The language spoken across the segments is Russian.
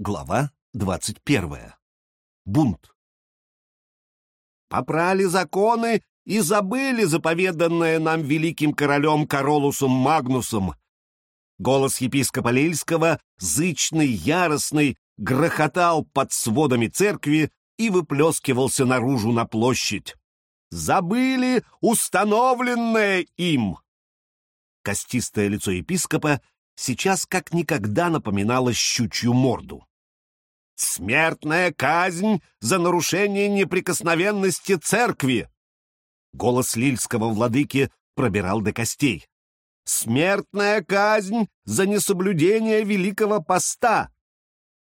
Глава двадцать первая. Бунт. Попрали законы и забыли заповеданное нам великим королем Королусом Магнусом. Голос епископа Лильского, зычный, яростный, грохотал под сводами церкви и выплескивался наружу на площадь. Забыли установленное им. Костистое лицо епископа сейчас как никогда напоминало щучью морду. Смертная казнь за нарушение неприкосновенности церкви. Голос лильского владыки пробирал до костей. Смертная казнь за несоблюдение великого поста.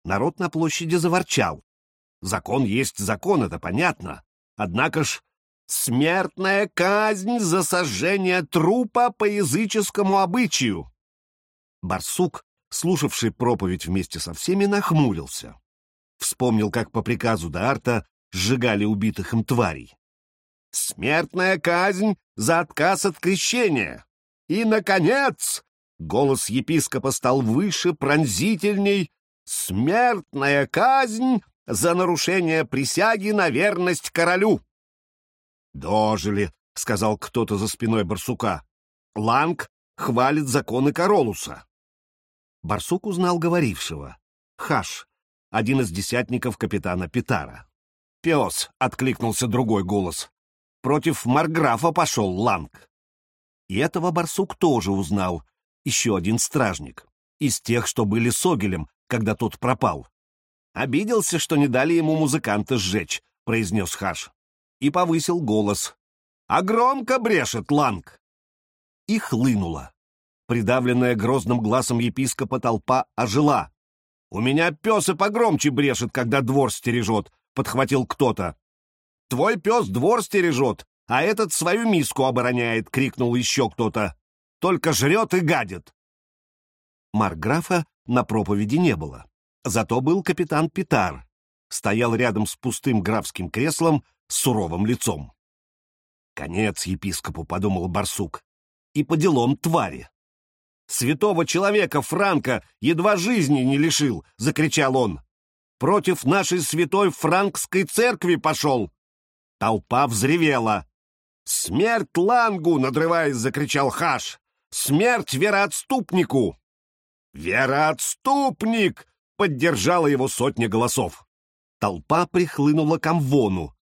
Народ на площади заворчал. Закон есть закон, это понятно. Однако ж смертная казнь за сожжение трупа по языческому обычаю. Барсук, слушавший проповедь вместе со всеми, нахмурился. Вспомнил, как по приказу Д'Арта сжигали убитых им тварей. «Смертная казнь за отказ от крещения!» «И, наконец!» — голос епископа стал выше, пронзительней. «Смертная казнь за нарушение присяги на верность королю!» «Дожили!» — сказал кто-то за спиной барсука. «Ланг хвалит законы Королуса!» Барсук узнал говорившего. Хаш, один из десятников капитана Питара. «Пес!» — откликнулся другой голос. «Против Марграфа пошел Ланг». И этого барсук тоже узнал. Еще один стражник. Из тех, что были с Огелем, когда тот пропал. «Обиделся, что не дали ему музыканта сжечь», — произнес Хаш. И повысил голос. «А громко брешет Ланг!» И хлынуло. Придавленная грозным глазом епископа толпа ожила. «У меня пес и погромче брешет, когда двор стережет», — подхватил кто-то. «Твой пес двор стережет, а этот свою миску обороняет», — крикнул еще кто-то. «Только жрет и гадит». Марграфа на проповеди не было. Зато был капитан Питар. Стоял рядом с пустым графским креслом с суровым лицом. «Конец епископу», — подумал барсук. «И по делам твари». Святого человека Франка едва жизни не лишил!» — закричал он. «Против нашей святой франкской церкви пошел!» Толпа взревела. «Смерть Лангу!» — надрываясь, закричал Хаш. «Смерть вероотступнику!» «Вероотступник!» — поддержала его сотня голосов. Толпа прихлынула к Амвону.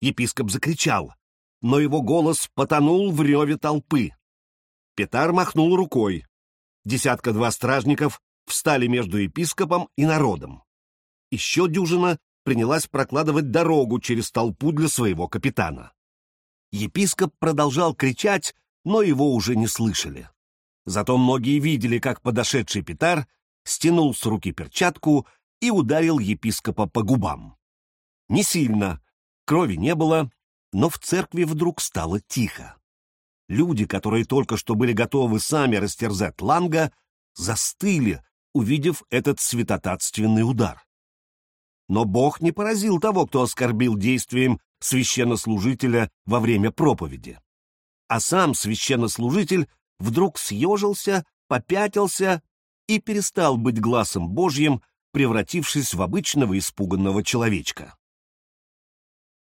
Епископ закричал, но его голос потонул в реве толпы. Петар махнул рукой десятка-два стражников встали между епископом и народом. Еще дюжина принялась прокладывать дорогу через толпу для своего капитана. Епископ продолжал кричать, но его уже не слышали. Зато многие видели, как подошедший Петар стянул с руки перчатку и ударил епископа по губам. Не сильно, крови не было, но в церкви вдруг стало тихо. Люди, которые только что были готовы сами растерзать Ланга, застыли, увидев этот святотатственный удар. Но Бог не поразил того, кто оскорбил действием священнослужителя во время проповеди. А сам священнослужитель вдруг съежился, попятился и перестал быть глазом Божьим, превратившись в обычного испуганного человечка.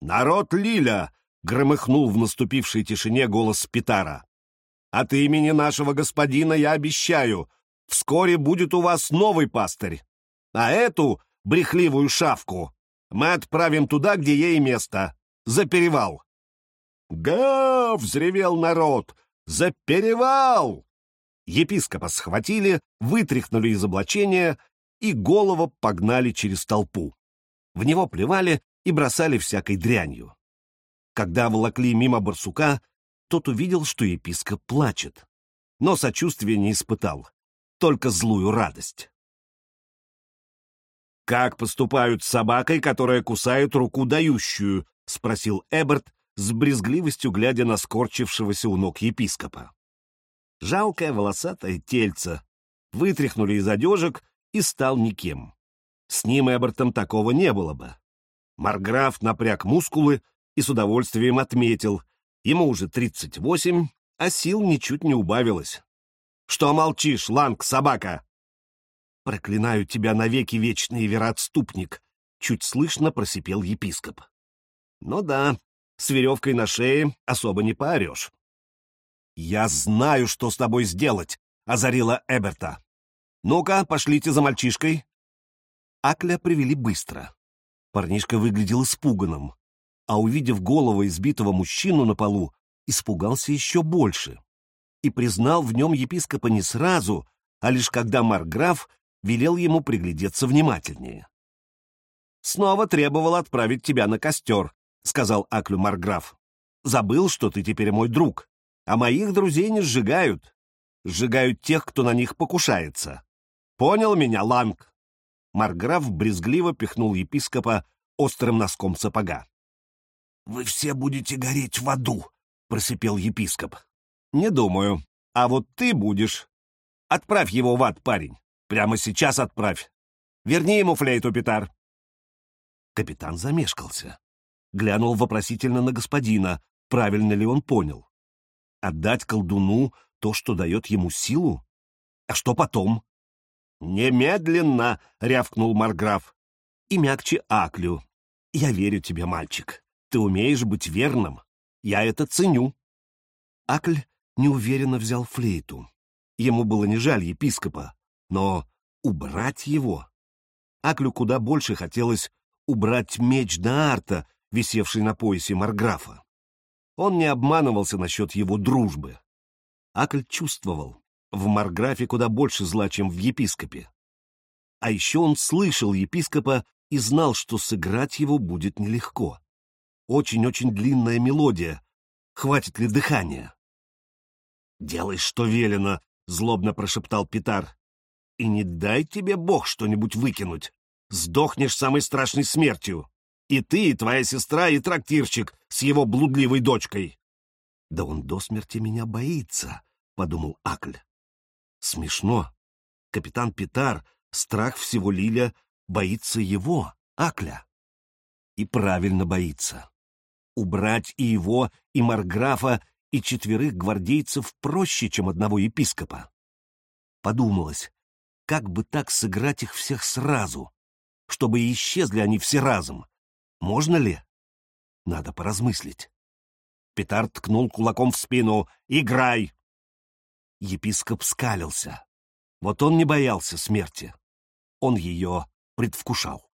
«Народ Лиля!» Громыхнул в наступившей тишине голос Питара. «От имени нашего господина я обещаю, вскоре будет у вас новый пастырь, а эту брехливую шавку мы отправим туда, где ей место, за перевал». «Га!» — взревел народ. «За перевал!» Епископа схватили, вытряхнули из облачения и голову погнали через толпу. В него плевали и бросали всякой дрянью. Когда волокли мимо барсука, тот увидел, что епископ плачет. Но сочувствия не испытал, только злую радость. «Как поступают с собакой, которая кусает руку дающую?» — спросил Эберт, с брезгливостью глядя на скорчившегося у ног епископа. Жалкое волосатое тельце. Вытряхнули из одежек и стал никем. С ним Эбертом такого не было бы. Марграф напряг мускулы и с удовольствием отметил. Ему уже тридцать восемь, а сил ничуть не убавилось. «Что молчишь, ланг, собака?» Проклинаю тебя навеки, вечный вероотступник, чуть слышно просипел епископ. Ну да, с веревкой на шее особо не поорешь. «Я знаю, что с тобой сделать», — озарила Эберта. «Ну-ка, пошлите за мальчишкой». Акля привели быстро. Парнишка выглядел испуганным, а увидев голову избитого мужчину на полу, испугался еще больше и признал в нем епископа не сразу, а лишь когда Марграф велел ему приглядеться внимательнее. «Снова требовал отправить тебя на костер», — сказал Аклю Марграф. «Забыл, что ты теперь мой друг, а моих друзей не сжигают. Сжигают тех, кто на них покушается. Понял меня, Ланг?» Марграф брезгливо пихнул епископа острым носком сапога. «Вы все будете гореть в аду», — просипел епископ. «Не думаю. А вот ты будешь. Отправь его в ад, парень. Прямо сейчас отправь. Верни ему флейту, Петар». Капитан замешкался. Глянул вопросительно на господина, правильно ли он понял. Отдать колдуну то, что дает ему силу? А что потом? «Немедленно!» — рявкнул Марграф. И мягче Аклю. «Я верю тебе, мальчик. Ты умеешь быть верным. Я это ценю». Акль неуверенно взял флейту. Ему было не жаль епископа, но убрать его... Аклю куда больше хотелось убрать меч Д'Арта, висевший на поясе Марграфа. Он не обманывался насчет его дружбы. Акль чувствовал, в Марграфе куда больше зла, чем в епископе. А еще он слышал епископа и знал, что сыграть его будет нелегко. Очень-очень длинная мелодия. Хватит ли дыхания? «Делай, что велено», — злобно прошептал Питар. «И не дай тебе Бог что-нибудь выкинуть. Сдохнешь самой страшной смертью. И ты, и твоя сестра, и трактирщик с его блудливой дочкой». «Да он до смерти меня боится», — подумал Акль. Смешно. Капитан Питар, страх всего Лиля, боится его, Акля. И правильно боится. Убрать и его, и Марграфа, и четверых гвардейцев проще, чем одного епископа. Подумалось, как бы так сыграть их всех сразу, чтобы исчезли они все разом. Можно ли? Надо поразмыслить. Петар ткнул кулаком в спину. «Играй!» Епископ скалился. Вот он не боялся смерти. Он ее предвкушал.